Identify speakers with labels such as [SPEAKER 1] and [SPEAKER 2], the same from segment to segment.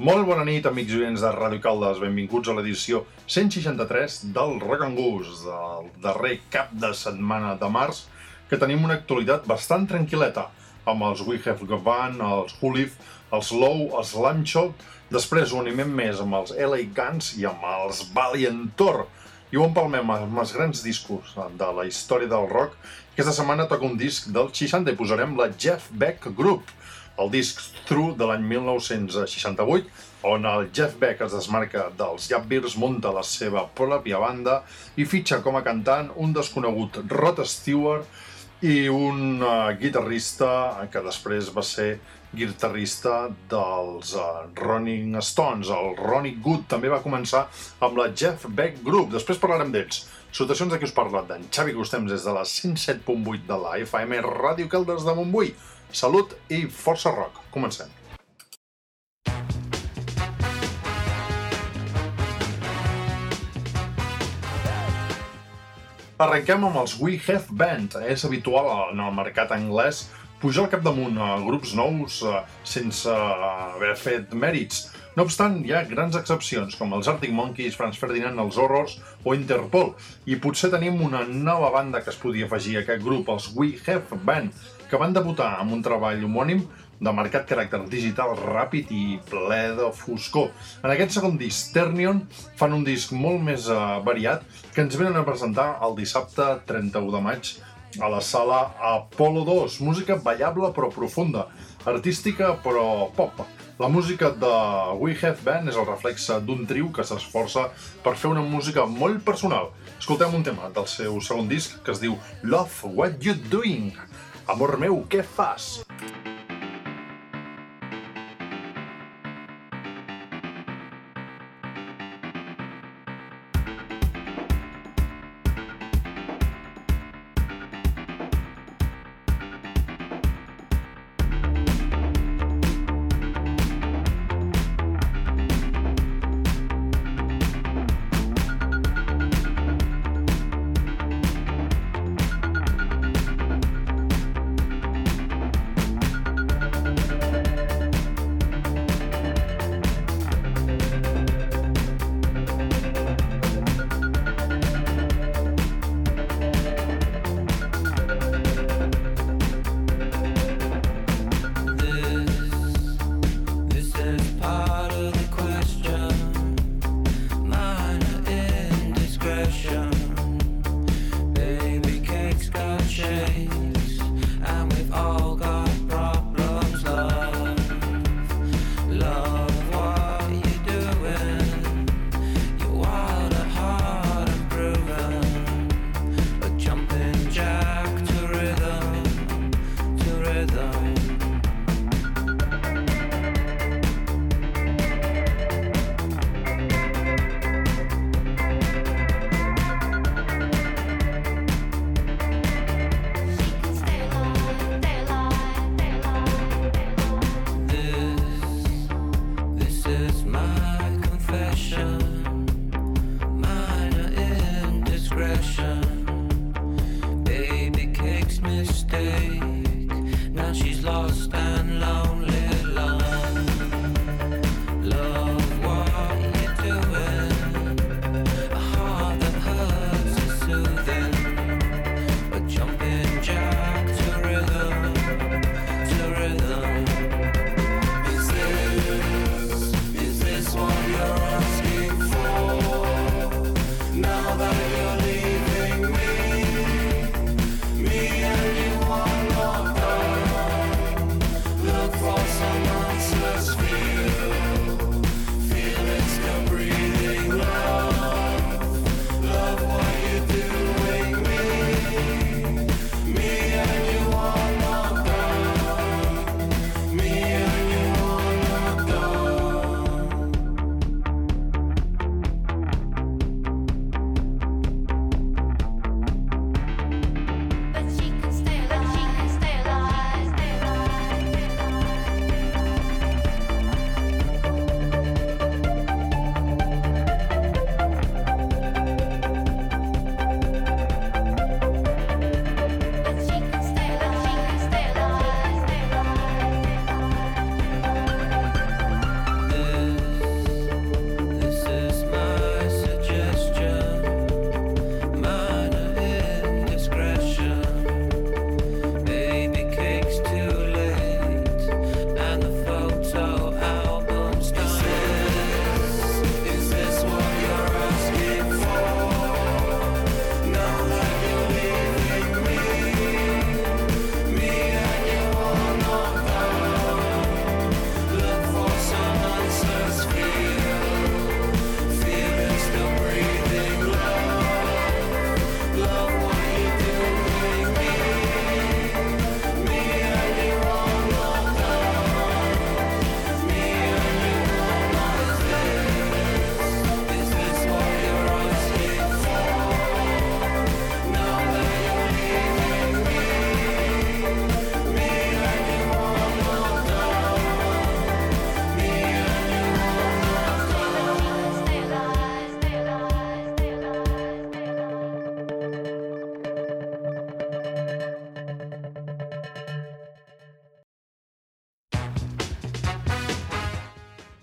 [SPEAKER 1] Molt bona nit, amics oients de Ràdio Caldes. Benvinguts a l'edició 163 del Rock del darrer cap de setmana de març, que tenim una actualitat bastant tranquil·leta, amb els We Have Gone, els Hulif, els Low, els Lamchop, després ho animem més amb els LA Guns i amb els Valiant Thor, i ho empalmem amb els grans discos de la història del rock. Aquesta setmana toca un disc del 60 i posarem la Jeff Beck Group, el disc True de l'any 1968, on el Jeff Beck es desmarca dels Yardbirds, munta la seva pròpia banda i fitxa com a cantant un desconegut Rod Stewart i un uh, guitarrista que després va ser guitarrista dels uh, Rolling Stones. El Ronnie Good també va començar amb la Jeff Beck Group. Després parlarem d'ells. Salutacions de qui us parla, d'en Xavi Gustems des de la 107.8 de la FM Ràdio Caldes de Montbui. Salut i força rock. Comencem. Arrenquem amb els We Have Band. És habitual en el mercat anglès pujar al capdamunt a grups nous eh, sense haver fet mèrits. No obstant, hi ha grans excepcions, com els Arctic Monkeys, Franz Ferdinand, els Horrors o Interpol. I potser tenim una nova banda que es podia afegir a aquest grup, els We Have Band, que van debutar amb un treball homònim de marcat caràcter digital ràpid i ple de foscor. En aquest segon disc, Ternion, fan un disc molt més uh, variat que ens venen a presentar el dissabte 31 de maig a la sala Apollo 2. Música ballable però profunda, artística però pop. La música de We Have Band és el reflexe d'un trio que s'esforça per fer una música molt personal. Escoltem un tema del seu segon disc que es diu Love What You Doing. Amor meu, què fas?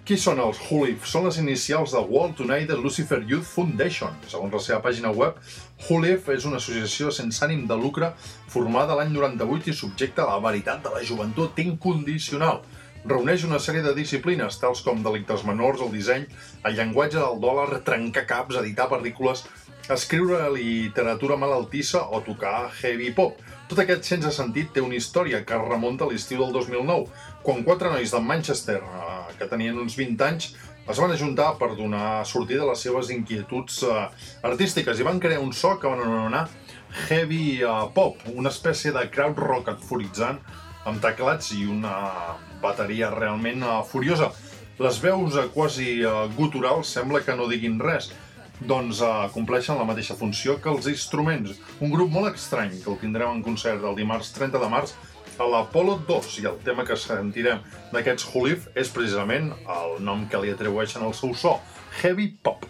[SPEAKER 2] Qui són els Hulif? Són les inicials de World United Lucifer Youth Foundation. Segons la seva pàgina web, Hulif és una associació sense ànim de lucre formada l'any 98 i subjecta a la veritat de la joventut incondicional. Reuneix una sèrie de disciplines, tals com delictes menors, el disseny, el llenguatge del dòlar, trencar caps, editar pel·lícules, escriure literatura malaltissa o tocar heavy pop. Tot aquest sense sentit té una història que remunta a l'estiu del 2009, quan quatre nois de Manchester, eh, que tenien uns 20 anys, es van ajuntar per donar sortida a les seves inquietuds eh, artístiques i van crear un so que van anomenar heavy uh, pop, una espècie de crowd rock euforitzant amb teclats i una bateria realment uh, furiosa. Les veus uh, quasi uh, guturals sembla que no diguin res, doncs uh, compleixen la mateixa funció que els instruments. Un grup molt estrany que el tindrem en concert el dimarts 30 de març a l'Apollo 2 i el tema que sentirem d'aquests Hulif és precisament el nom que li atribueixen al seu so, Heavy Pop.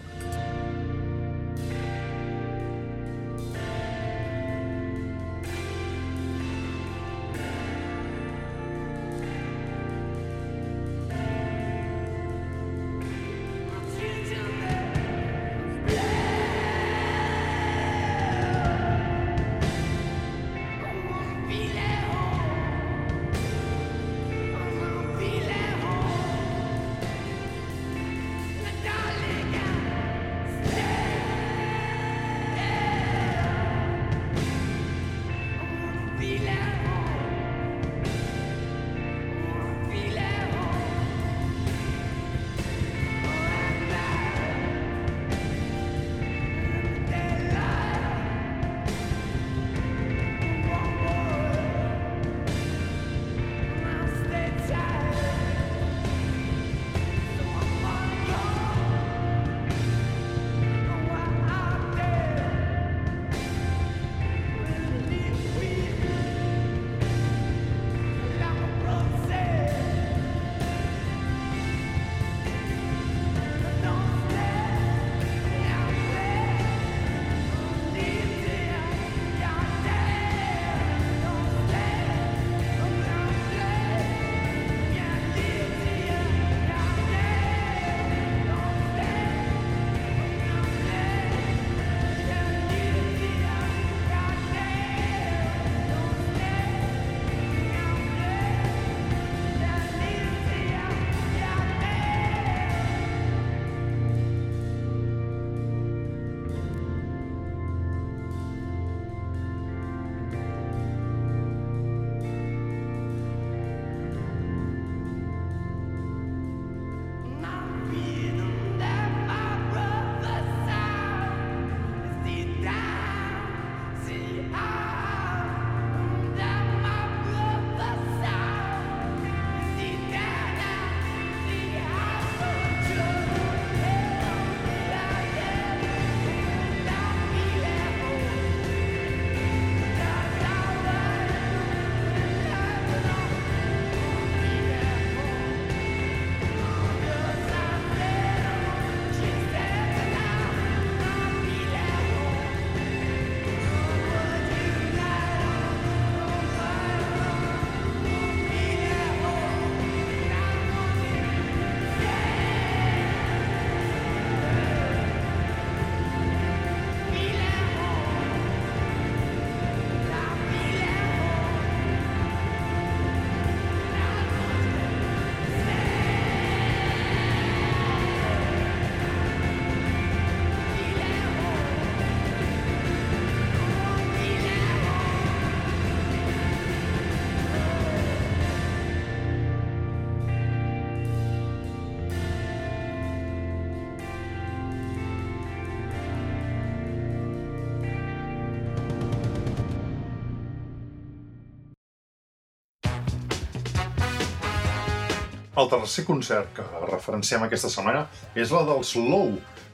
[SPEAKER 2] El tercer concert que referenciem aquesta setmana és la dels Low,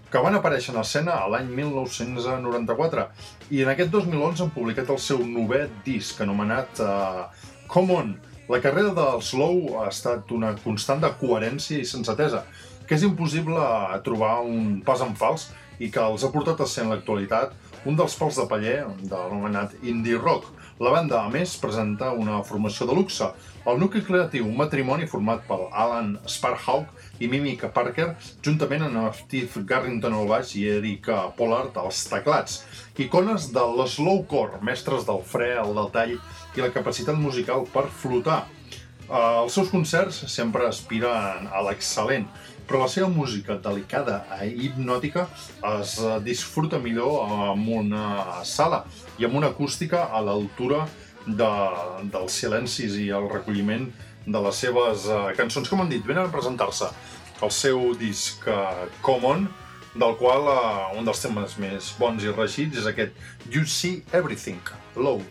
[SPEAKER 2] que van aparèixer en escena a l'any 1994 i en aquest 2011 han publicat el seu novè disc anomenat uh, Come On. La carrera dels Low ha estat una constant de coherència i sensatesa, que és impossible trobar un pas en fals i que els ha portat a ser en l'actualitat
[SPEAKER 3] un dels pals de paller de l'anomenat indie rock. La banda, a més, presenta una formació de luxe. El nucli creatiu, un matrimoni format per Alan Sparhawk i Mimica Parker, juntament amb Steve Garrington al baix i Eric Pollard als teclats. Icones de l'slowcore, mestres del fre, el detall i la capacitat musical per flotar. Uh, els seus concerts sempre aspiren a l'excel·lent, però la seva música delicada i hipnòtica es disfruta millor amb una sala i amb una acústica a l'altura de, dels silencis i el recolliment de les seves uh, cançons, com han dit, venen a presentar-se el seu disc uh, Common, del qual uh, un dels temes més bons i reixits és aquest You See Everything, Low.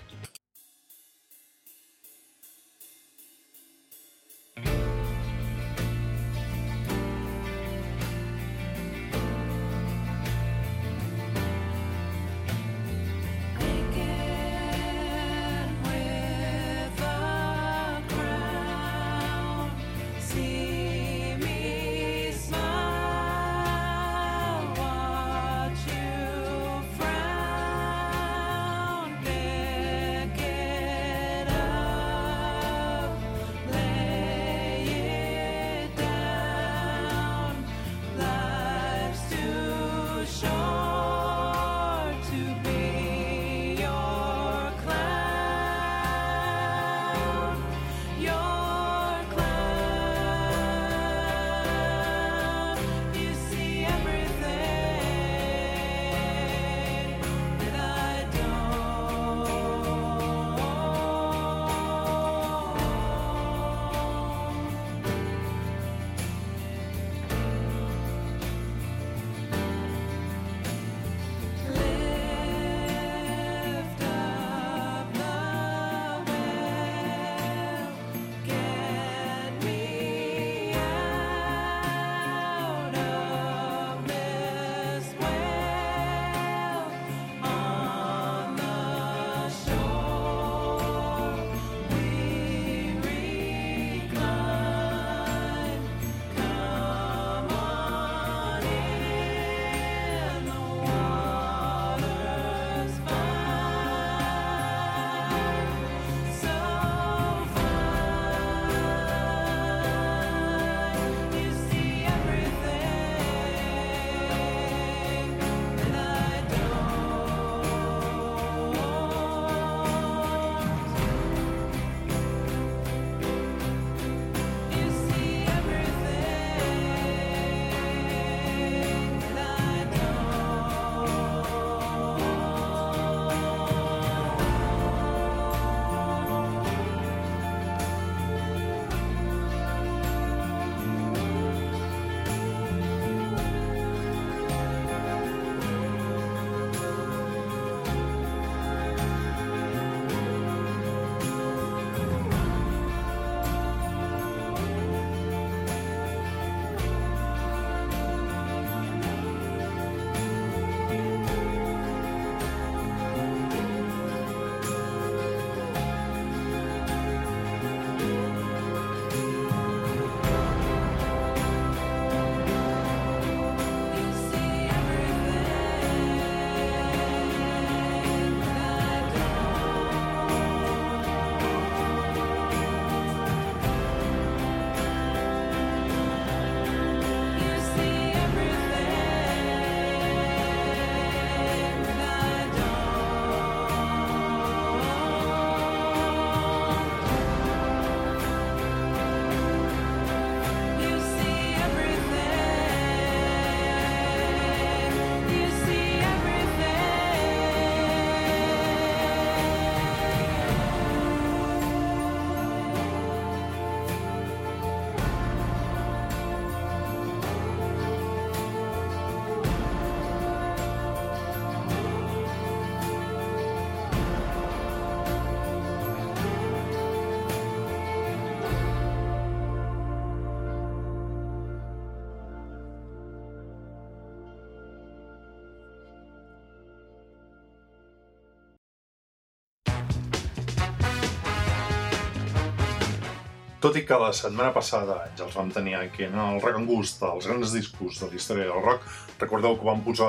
[SPEAKER 3] Tot i que la setmana passada ja els vam tenir aquí en el Rock and Gust, els grans discos de la història del rock, recordeu que vam posar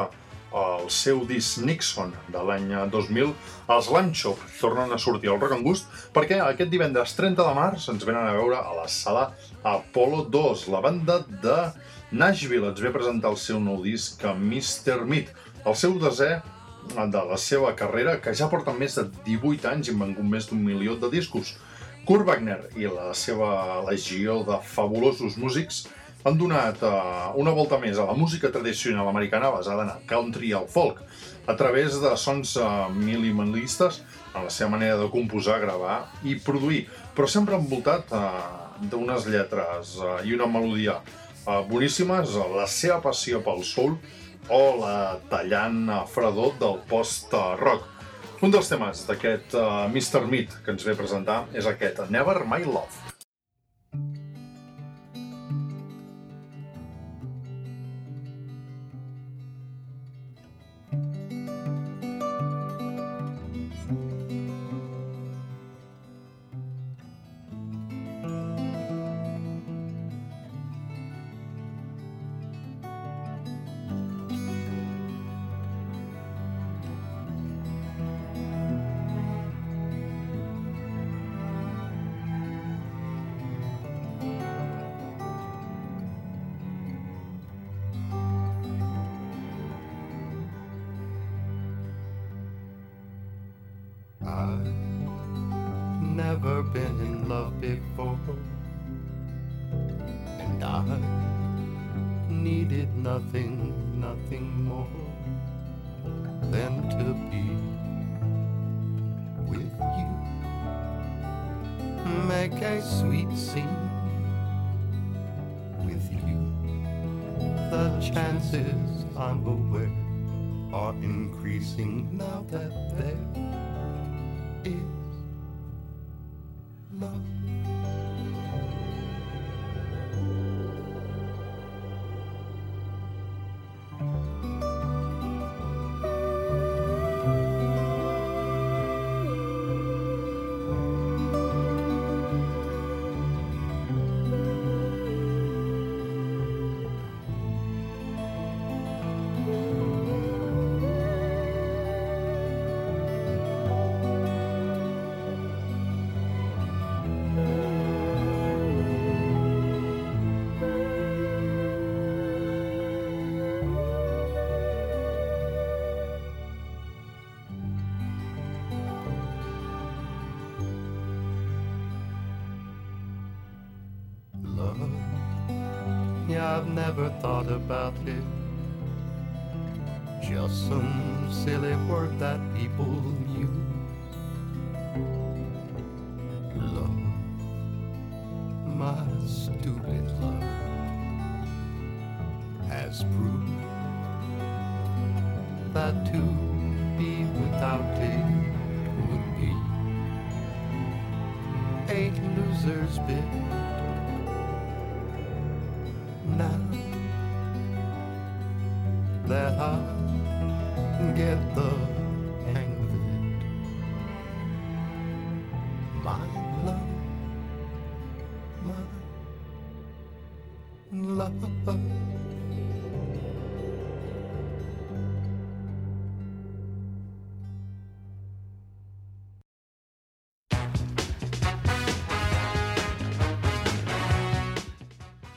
[SPEAKER 1] el seu disc Nixon de l'any 2000, els Lamb Chop tornen a sortir al Rock and Gust perquè aquest divendres 30 de març ens venen a veure a la sala Apollo 2. La banda de Nashville ens ve a presentar el seu nou disc Mr. Meat, el seu desè de la seva carrera, que ja porta més de 18 anys i han vengut més d'un milió de discos. Kurt Wagner i la seva legió de fabulosos músics han donat uh, una volta més a la música tradicional americana basada en el country i el folk, a través de sons uh, minimalistes en la seva manera de composar, gravar i produir, però sempre envoltat uh, d'unes lletres uh, i una melodia uh, boníssimes, la seva passió pel soul o la tallant fredor del post-rock. Un dels temes d'aquest uh, Mr. Meat que ens ve a presentar és aquest, Never My Love.
[SPEAKER 4] Never been in love before. And I needed nothing, nothing more than to be with you. Make a sweet scene with you. The chances I'm aware are increasing now that there never thought about it. Just some silly word that people use. Love, my stupid love, has proved that to be without it would be a loser's bit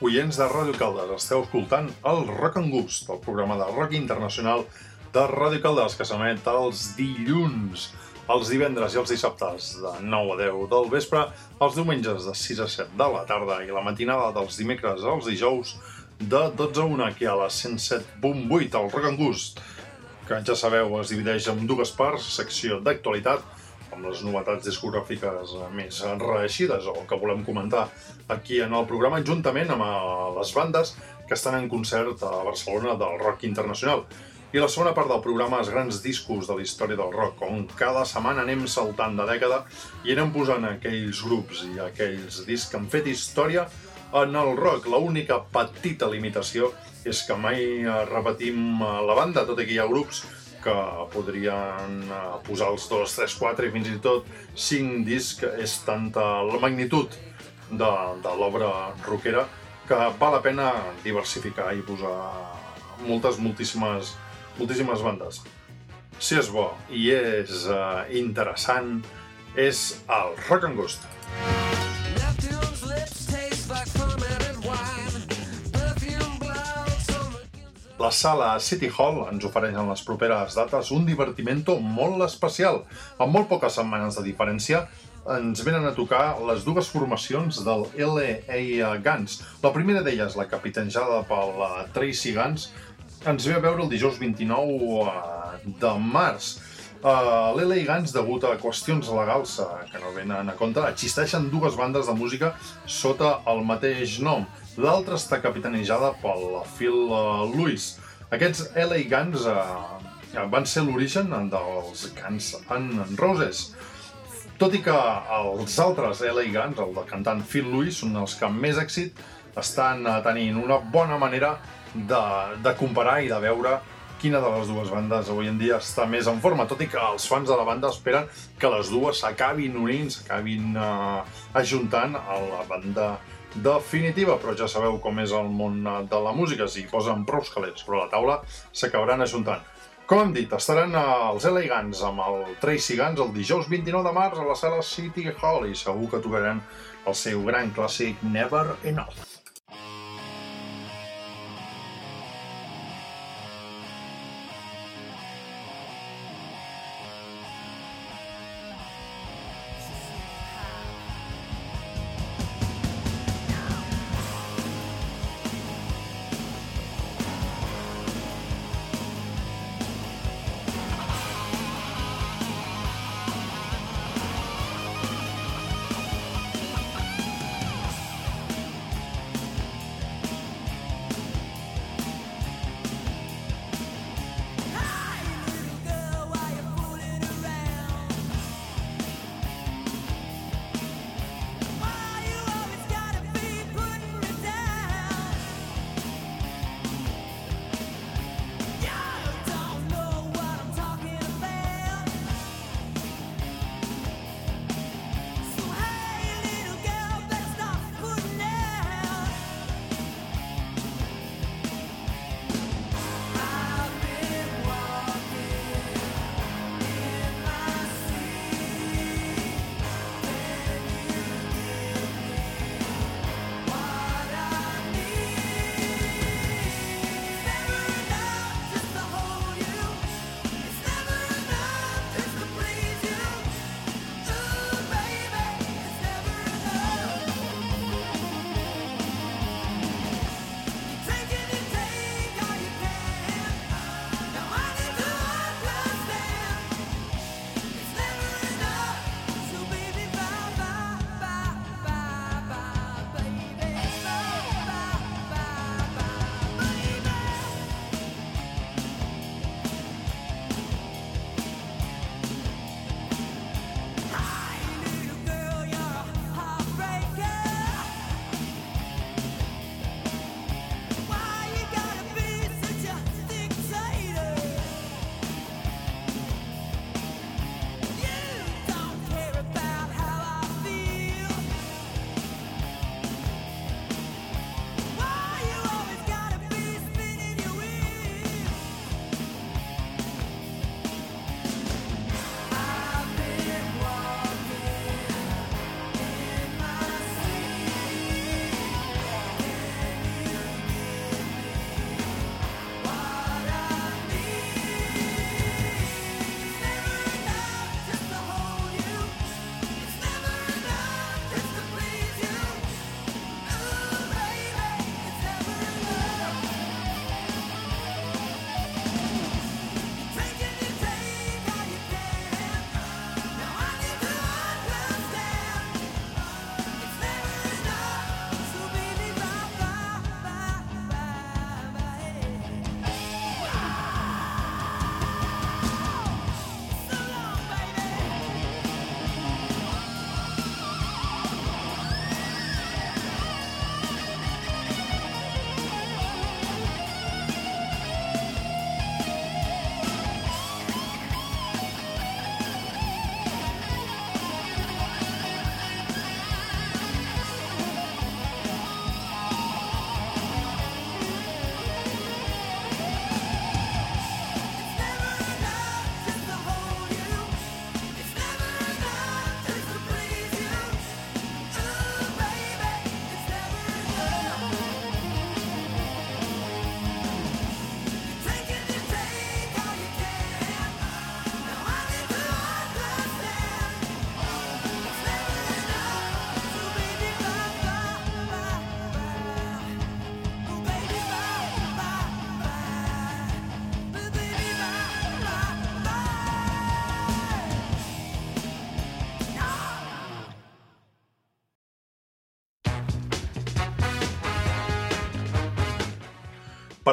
[SPEAKER 1] Oients de Ràdio Caldes, esteu escoltant el Rock and Gust, el programa de rock internacional de Ràdio Caldes, que s'emet els dilluns, els divendres i els dissabtes de 9 a 10 del vespre, els diumenges de 6 a 7 de la tarda i la matinada dels dimecres als dijous de 12 a 1 aquí a la 107.8, el Rock and Gust, que ja sabeu es divideix en dues parts, secció d'actualitat, amb les novetats discogràfiques més reeixides o que volem comentar aquí en el programa, juntament amb eh, les bandes que estan en concert a Barcelona del rock internacional. I la segona part del programa, els grans discos de la història del rock, on cada setmana anem saltant de dècada i anem posant aquells grups i aquells discs que han fet història en el rock. L'única petita limitació és que mai eh, repetim eh, la banda, tot i que hi ha grups que podrien eh, posar els 2, 3, 4 i fins i tot 5 discs, és tanta la magnitud de, de l'obra rockera que val la pena diversificar i posar moltes, moltíssimes moltíssimes bandes. Si és bo i és uh, interessant, és el Rock and Ghost.
[SPEAKER 4] Neptune's
[SPEAKER 1] La sala City Hall ens ofereix en les properes dates un divertimento molt especial. Amb molt poques setmanes de diferència, ens venen a tocar les dues formacions del LA Guns. La primera d'elles, la capitanjada pel eh, Tracy Guns, ens ve a veure el dijous 29 eh, de març. Uh, L'LA Guns, degut a qüestions legals uh, que no venen a compte, existeixen dues bandes de música sota el mateix nom. L'altra està capitanejada pel Phil uh, Lewis. Aquests LA Guns uh, van ser l'origen dels Guns N' Roses. Tot i que els altres LA Guns, el del cantant Phil Lewis, són els que més èxit estan eh, tenint una bona manera de, de comparar i de veure quina de les dues bandes avui en dia està més en forma, tot i que els fans de la banda esperen que les dues s'acabin unint, s'acabin uh, ajuntant a la banda definitiva, però ja sabeu com és el món de la música, si posen prou calés sobre la taula s'acabaran ajuntant. Com hem dit, estaran els LA Guns amb el Tracy Guns el dijous 29 de març a la sala City Hall i segur que tocaran el seu gran clàssic Never Enough.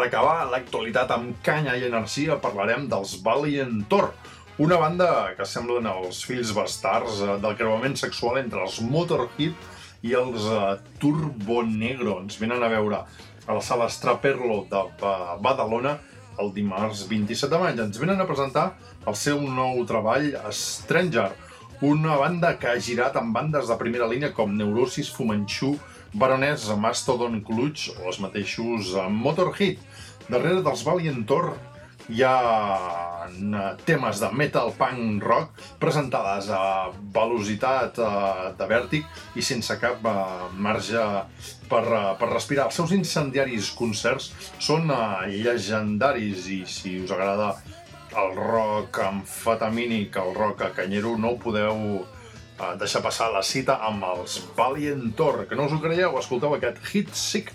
[SPEAKER 1] Acabar l'actualitat amb canya i energia parlarem dels Valiant Thor, una banda que semblen els fills bastards eh, del creuament sexual entre els Motorhead i els uh, Turbo Negro. Ens venen a veure a la sala Straperlo de uh, Badalona el dimarts 27 de maig. Ens venen a presentar el seu nou treball Stranger, una banda que ha girat amb bandes de primera línia com Neurosis, Fumanchu, Baroness, Mastodon, Clutch o els mateixos Motorhead. Darrere dels Valiant Thor hi ha temes de metal punk rock presentades a velocitat eh, de vèrtic i sense cap eh, marge per, eh, per respirar. Els seus incendiaris concerts són llegendaris i si us agrada el rock amfetamínic, el rock canyero, no ho podeu deixar passar la cita amb els Valiant Thor. Que no us ho creieu, escolteu aquest Hit Sick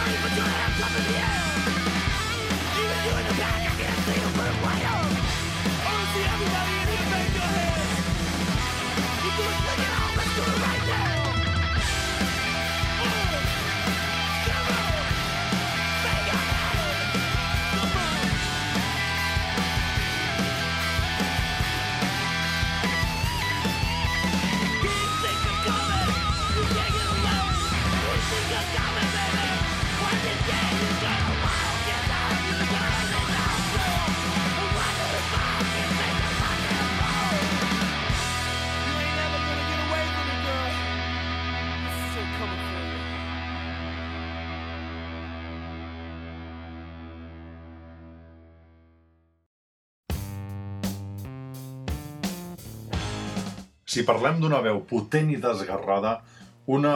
[SPEAKER 5] You ain't never gonna get away from me, girl.
[SPEAKER 1] Si parlem d'una veu potent i desgarrada, una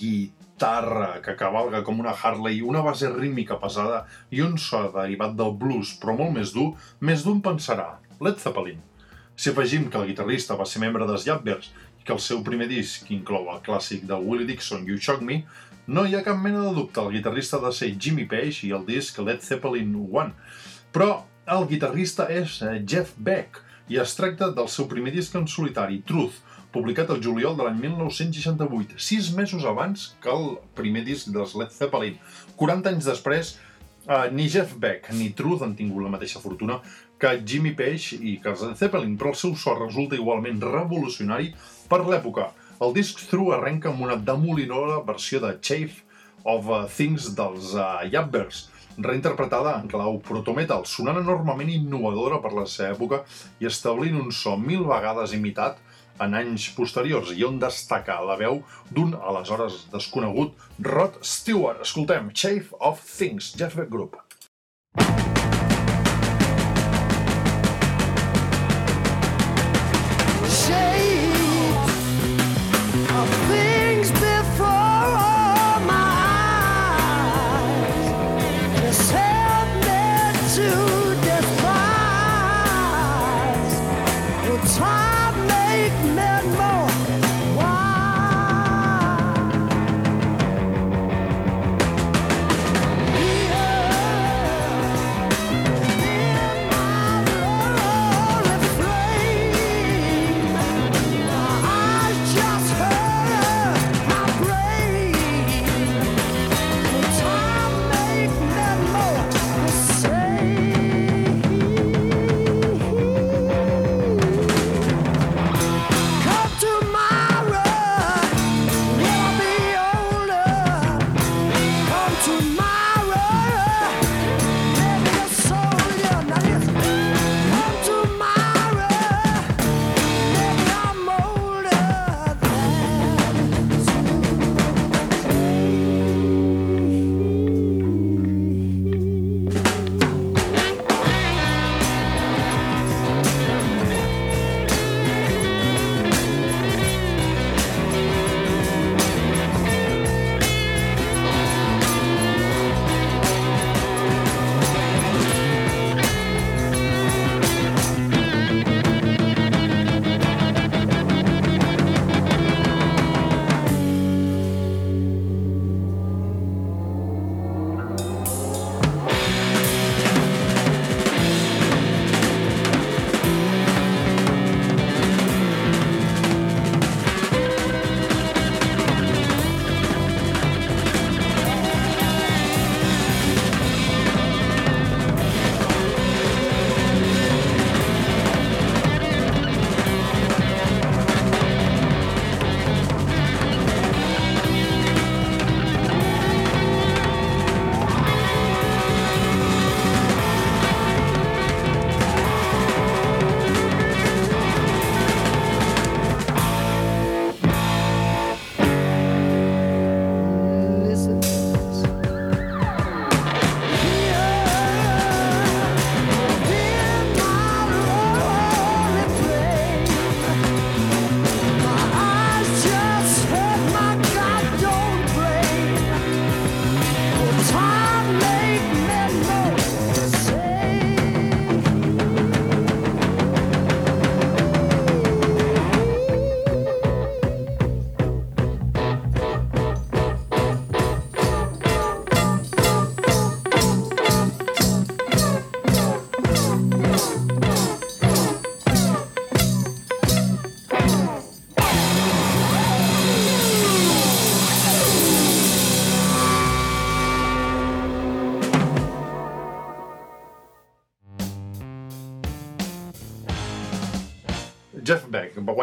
[SPEAKER 1] guitarra que cavalga com una Harley, una base rítmica pesada i un so derivat del blues, però molt més dur, més d'un pensarà, Led Zeppelin. Si afegim que el guitarrista va ser membre dels Yardbirds i que el seu primer disc inclou el clàssic de Willie Dixon, You Shock Me, no hi ha cap mena de dubte, el guitarrista ha de ser Jimmy Page i el disc Led Zeppelin 1. Però el guitarrista és eh, Jeff Beck i es tracta del seu primer disc en solitari, Truth, publicat el juliol de l'any 1968, sis mesos abans que el primer disc dels Led Zeppelin. 40 anys després, eh, ni Jeff Beck ni Truth han tingut la mateixa fortuna que Jimmy Page i que els Led Zeppelin, però el seu so resulta igualment revolucionari per l'època. El disc Through arrenca amb una demolinora versió de Chafe of uh, Things dels uh, Yardbirds, reinterpretada en clau proto-metal, sonant enormement innovadora per la seva època i establint un so mil vegades imitat en anys posteriors i on destaca la veu d'un aleshores desconegut Rod Stewart. Escoltem, Chafe of Things, Jeff Beck Group.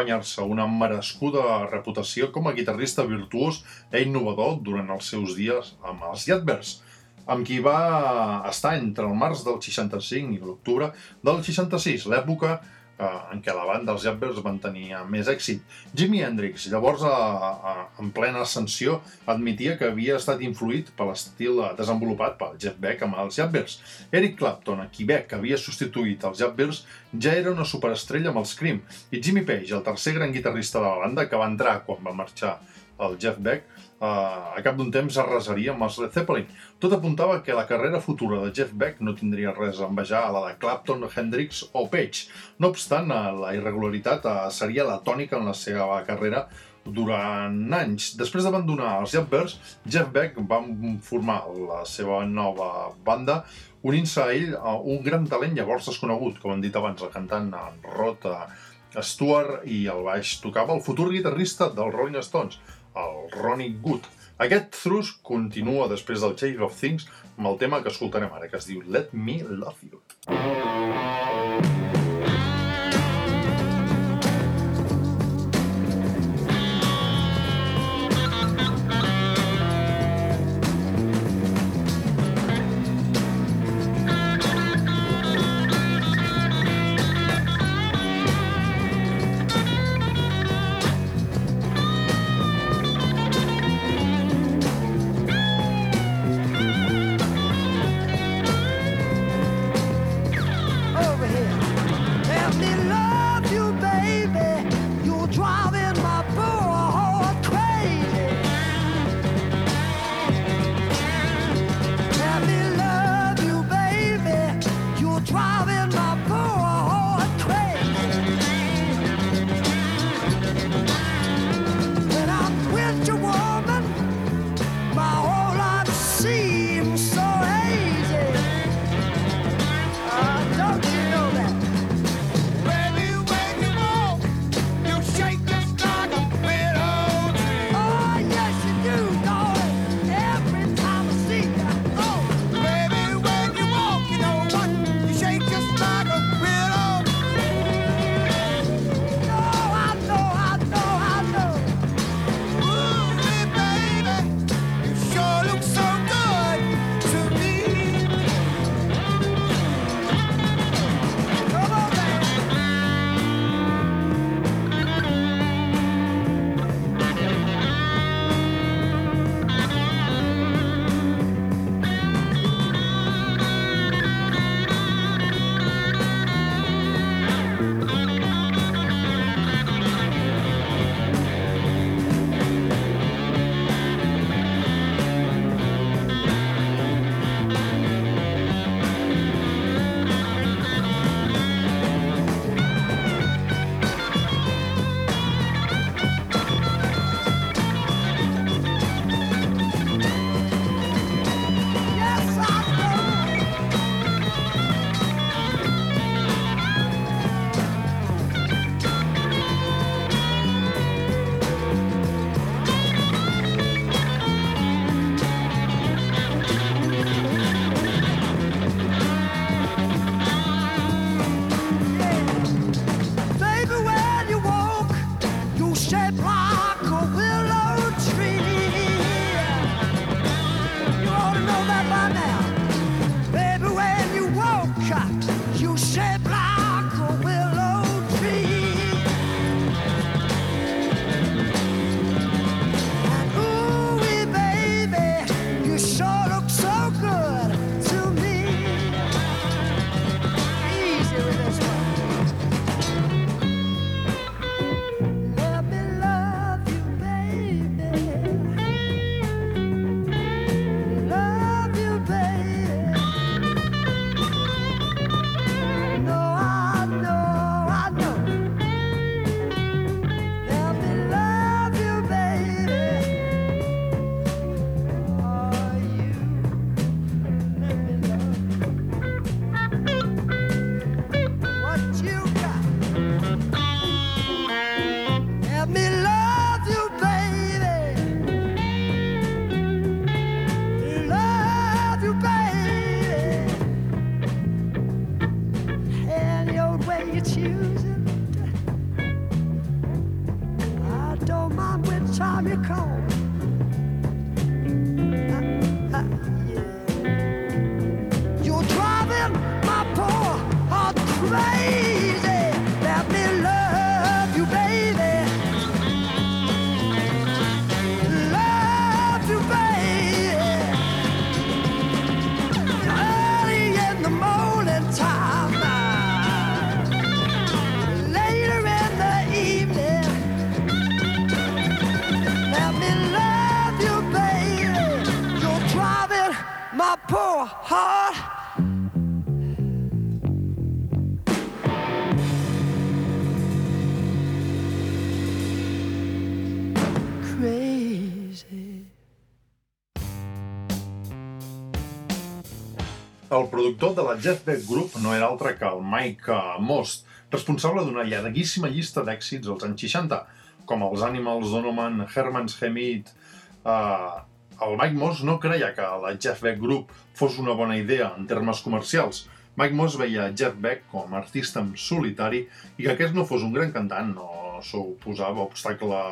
[SPEAKER 1] Guanyar-se una merescuda reputació com a guitarrista virtuós i innovador durant els seus dies amb els Yardbirds, amb qui va estar entre el març del 65 i l'octubre del 66, l'època en què la banda dels Yardbirds van tenir més èxit. Jimi Hendrix, llavors a, a, en plena ascensió, admetia que havia estat influït per l'estil eh, desenvolupat pel Jeff Beck amb els Yardbirds. Eric Clapton, a qui Beck havia substituït els Yardbirds, ja era una superestrella amb els Cream, i Jimmy Page, el tercer gran guitarrista de la banda, que va entrar quan va marxar el Jeff Beck, eh, a cap d'un temps arrasaria amb els Led Zeppelin. Tot apuntava que la carrera futura de Jeff Beck no tindria res a envejar a la de Clapton, Hendrix o Page. No obstant, eh, la irregularitat eh, seria la tònica en la seva carrera durant anys. Després d'abandonar els Yardbirds, Jeff Beck va formar la seva nova banda, unint-se a ell a un gran talent llavors desconegut, com hem dit abans, el cantant en eh, Stewart i el baix tocava el futur guitarrista dels Rolling Stones, el Ronnie Good. Aquest thrust continua després del Change of Things amb el tema que escoltarem ara, que es diu Let Me Love You.
[SPEAKER 2] over
[SPEAKER 1] El productor de la Jeff Beck Group no era altre que el Mike eh, Most, responsable d'una llarguíssima llista d'èxits als anys 60, com els Animals, Donovan, Herman's Hemit... Uh, el Mike Moss no creia que la Jeff Beck Group fos una bona idea en termes comercials. Mike Moss veia Jeff Beck com a artista en solitari i que aquest no fos un gran cantant no suposava obstacle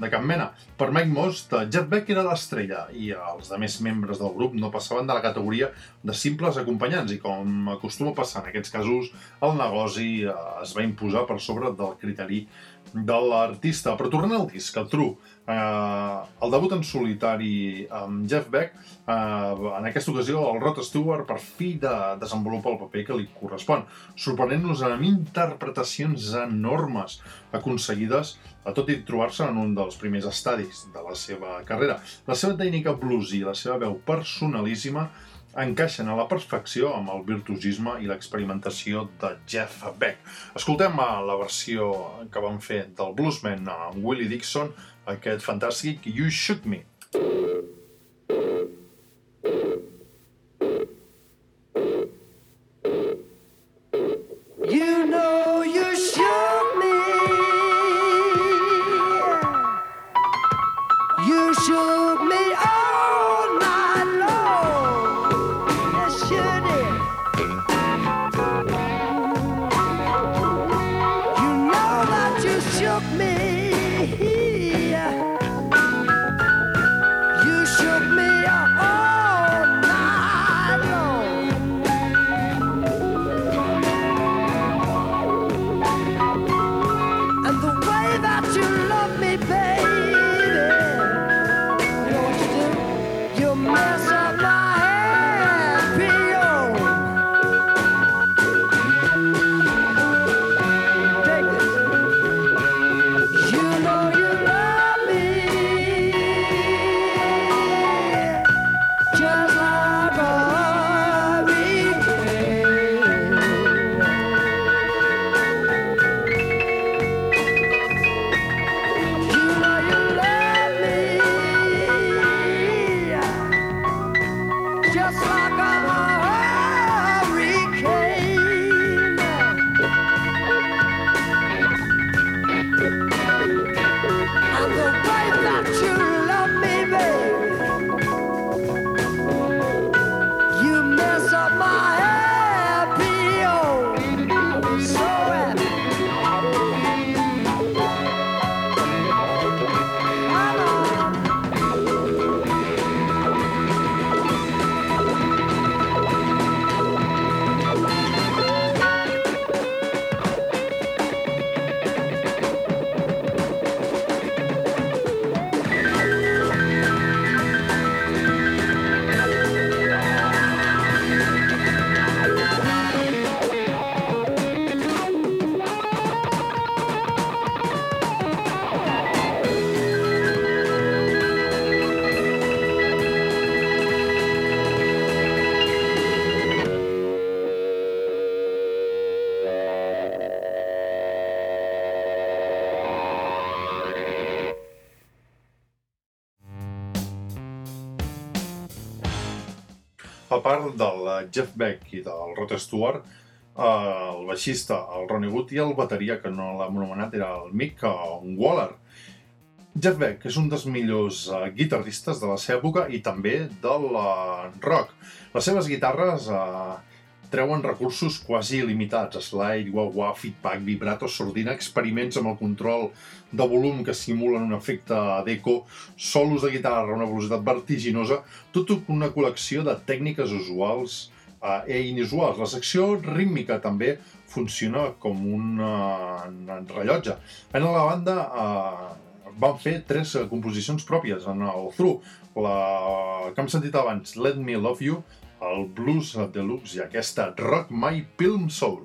[SPEAKER 1] de cap mena. Per Mike Moss, de Jeff Beck era l'estrella i els demés membres del grup no passaven de la categoria de simples acompanyants i com acostuma a passar en aquests casos, el negoci eh, es va imposar per sobre del criteri de l'artista. Però tornant al disc, el True, eh, el debut en solitari amb Jeff Beck, eh, en aquesta ocasió el Rod Stewart per fi de desenvolupa el paper que li correspon, sorprenent-nos amb interpretacions enormes aconseguides a tot i trobar-se en un dels primers estadis de la seva carrera. La seva tècnica blues i la seva veu personalíssima encaixen a la perfecció amb el virtuosisme i l'experimentació de Jeff Beck. Escoltem a la versió que van fer del bluesman en Willie Dixon, aquest fantàstic You Shook Me.
[SPEAKER 2] You
[SPEAKER 1] part del eh, Jeff Beck i del Rod Stewart, eh, el baixista, el Ronnie Wood, i el bateria, que no l'hem anomenat, era el Mick Waller. Jeff Beck és un dels millors eh, guitarristes de la seva època i també del eh, rock. Les seves guitarres eh, treuen recursos quasi il·limitats, slide, wah-wah, feedback, vibrato, sordina, experiments amb el control de volum que simulen un efecte d'eco, solos de guitarra a una velocitat vertiginosa, tot una col·lecció de tècniques usuals eh, i inusuals. La secció rítmica també funciona com un eh, rellotge. En la banda eh, van fer tres eh, composicions pròpies en el Through, la que hem sentit abans, Let Me Love You, el Blues Deluxe i aquesta Rock My Pilm Soul.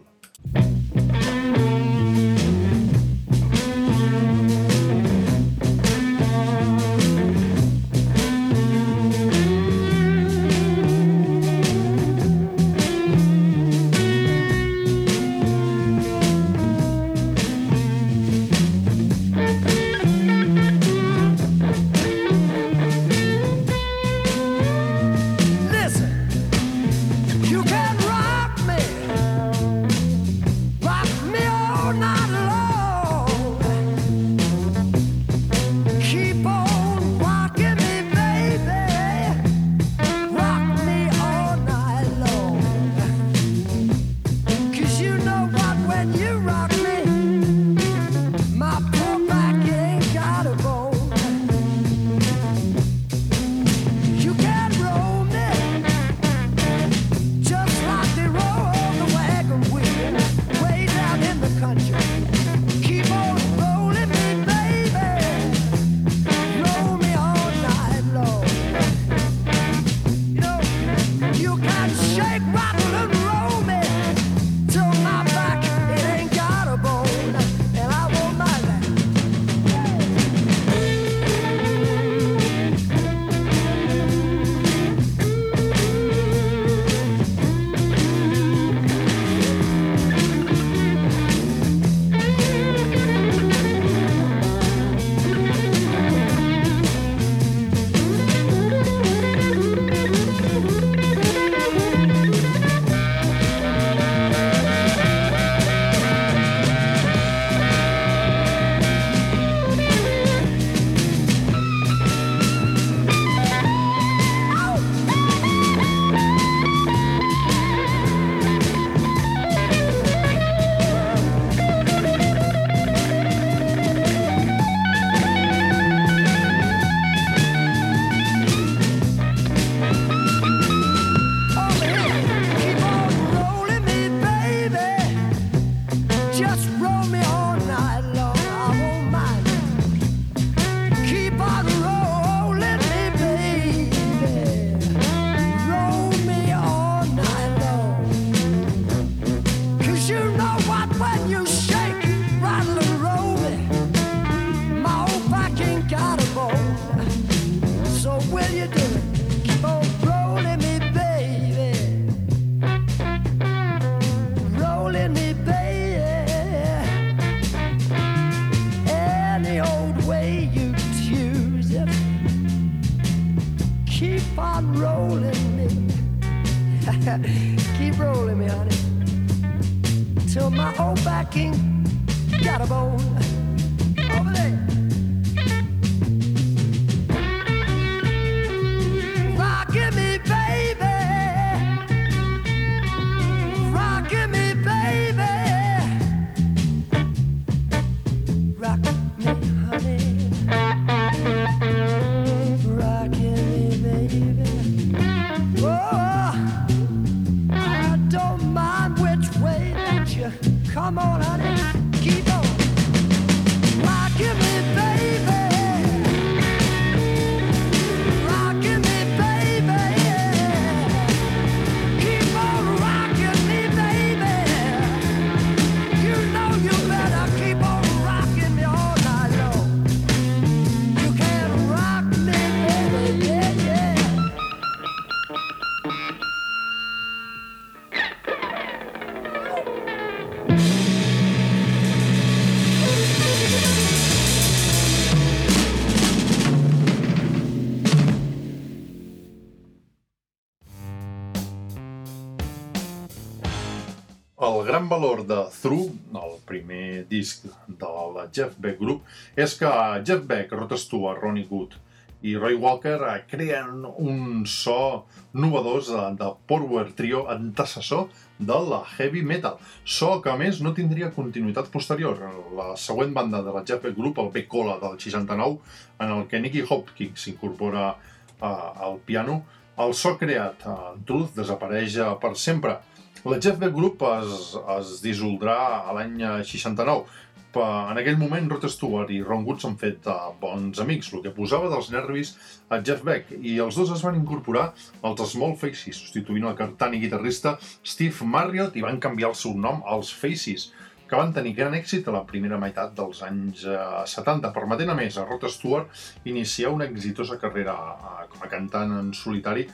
[SPEAKER 1] Disc de la Jeff Beck Group, és que Jeff Beck, Rod Stewart, Ronnie Good i Roy Walker eh, creen un so novedós eh, de power trio antecessor de la heavy metal. So que, a més, no tindria continuïtat posterior. La següent banda de la Jeff Beck Group, el Beck-Cola del 69, en el que Nicky Hopkins s'incorpora eh, al piano, el so creat eh, en Truth desapareix eh, per sempre. Beck Group es, es dissoldrà a l'any 69. Pa- En aquell moment, Rod Stewart i Ron Wood s'han fet uh, bons amics, el que posava dels nervis a Jeff Beck, i els dos es van incorporar als Small Faces, substituint el cantant i guitarrista Steve Marriott i van canviar el seu nom als Faces, que van tenir gran èxit a la primera meitat dels anys eh, 70, permetent a més a Rod Stewart iniciar una exitosa carrera eh, com a cantant en solitari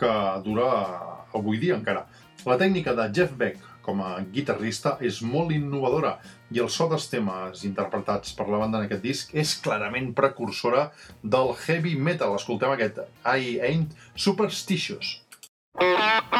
[SPEAKER 1] que dura avui dia encara. La tècnica de Jeff Beck com a guitarrista és molt innovadora i el so dels temes interpretats per la banda en aquest disc és clarament precursora del heavy metal. Escoltem aquest I Ain't Superstitious.
[SPEAKER 2] ain't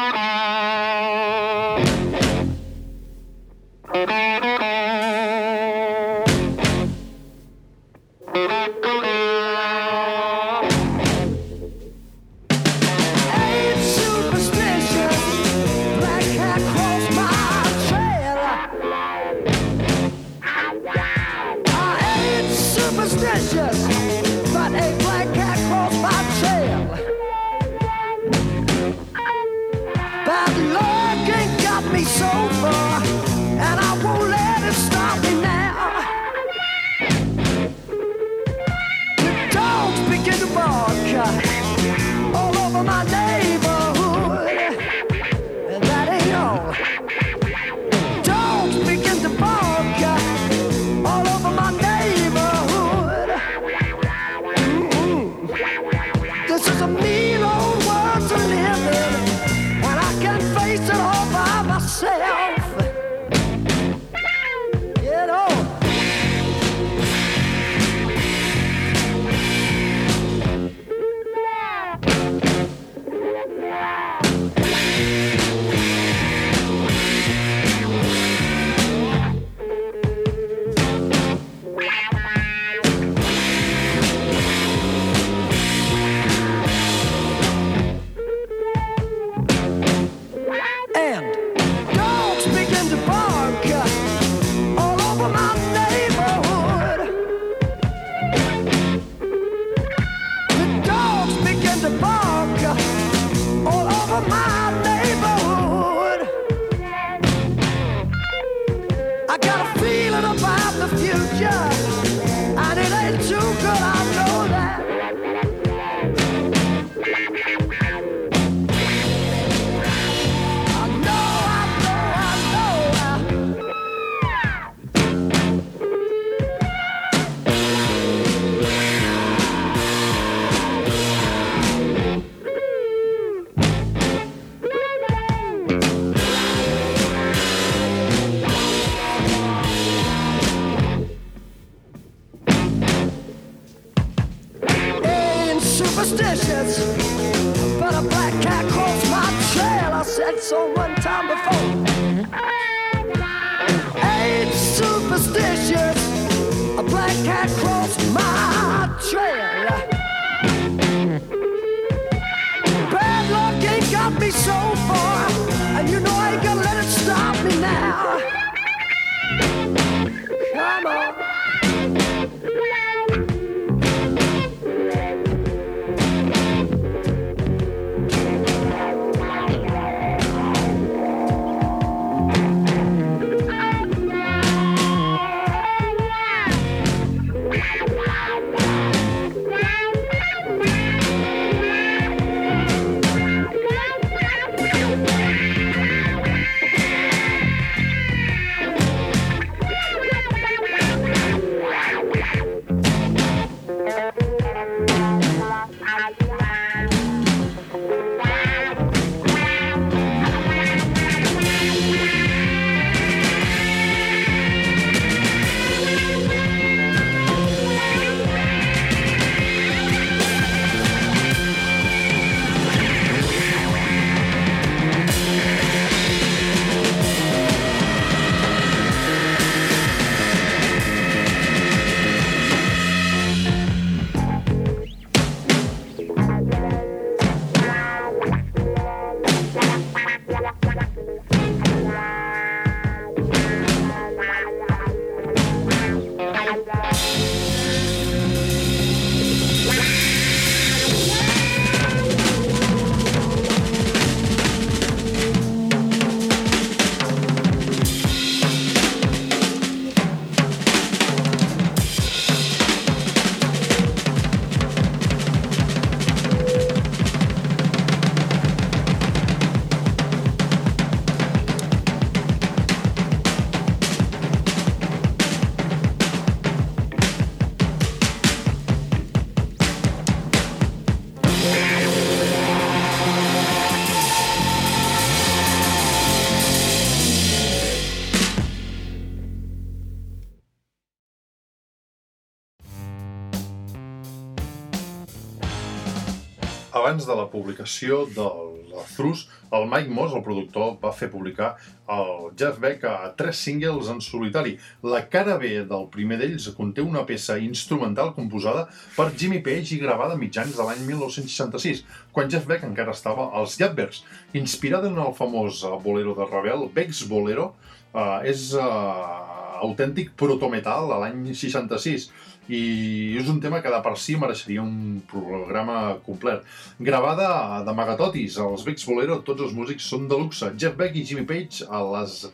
[SPEAKER 1] de publicació del Thrus, el Mike Moss, el productor, va fer publicar el Jeff Beck a tres singles en solitari. La cara B del primer d'ells conté una peça instrumental composada per Jimmy Page i gravada mitjans de l'any 1966, quan Jeff Beck encara estava als Yardbirds. Inspirada en el famós bolero de Ravel, Beck's Bolero eh, és eh, autèntic protometal a l'any 66 i és un tema que de per si mereixeria un programa complet. Gravada d'amagatotis, els Beck's Bolero, tots els músics són de luxe. Jeff Beck i Jimmy Page a les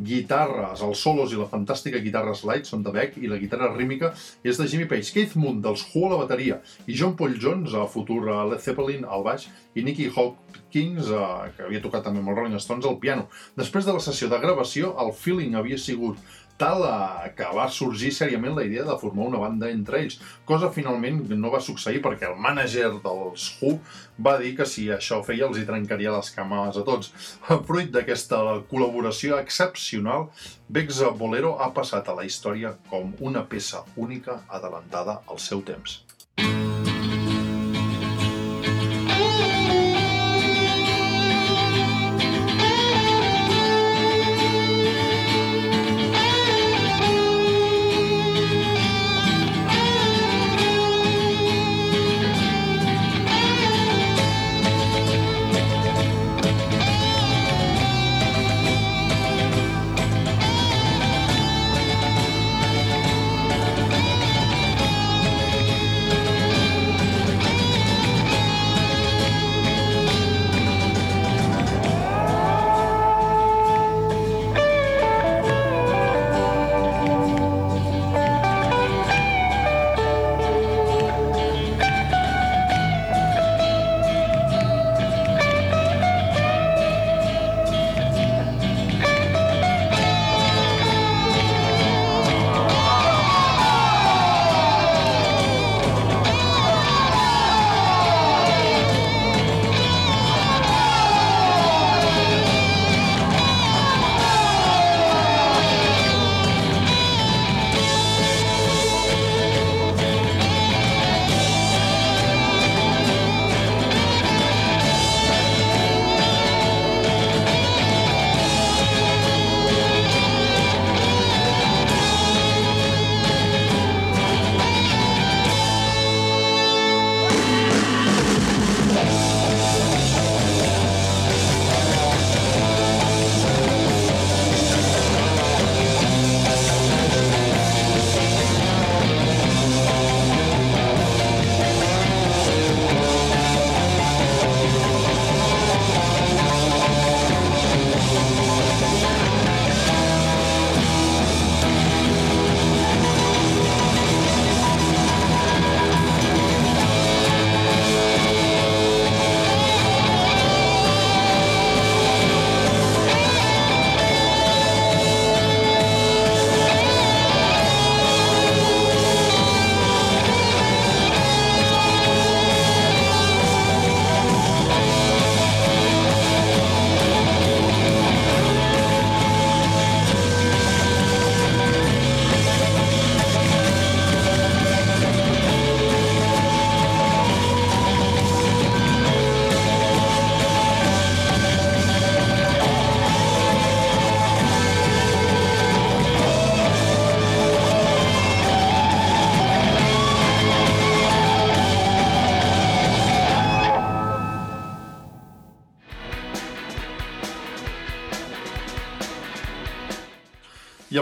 [SPEAKER 1] guitarres, els solos i la fantàstica guitarra slide són de Beck i la guitarra rítmica és de Jimmy Page. Keith Moon dels Who a la bateria i John Paul Jones, a futur a Led Zeppelin al baix i Nicky Hopkins, eh, que havia tocat també amb els Rolling Stones, al piano. Després de la sessió de gravació, el feeling havia sigut tal eh, que va sorgir seriament la idea de formar una banda entre ells, cosa finalment no va succeir perquè el mànager dels Who va dir que si això feia els hi trencaria les cames a tots. Fruit d'aquesta col·laboració excepcional, Beck's Bolero ha passat a la història com una peça única adelantada al seu temps.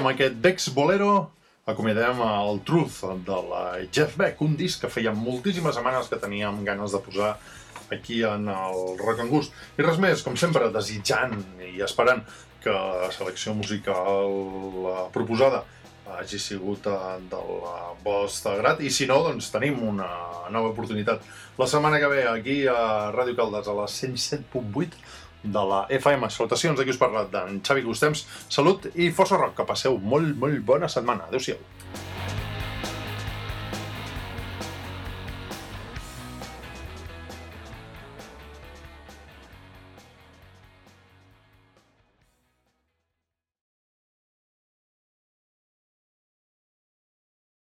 [SPEAKER 1] Amb aquest Bex Bolero acomiadem el Truth de la Jeff Beck, un disc que feia moltíssimes setmanes que teníem ganes de posar aquí en el Rock and Gust. I res més, com sempre, desitjant i esperant que la selecció musical proposada hagi sigut eh, del vostre grat i si no, doncs tenim una nova oportunitat la setmana que ve aquí a Ràdio Caldes a la 107.8 de la FM. Salutacions, aquí us parla d'en Xavi Gustems. Salut i força rock, que passeu molt, molt bona setmana. Adéu-siau.